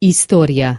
история.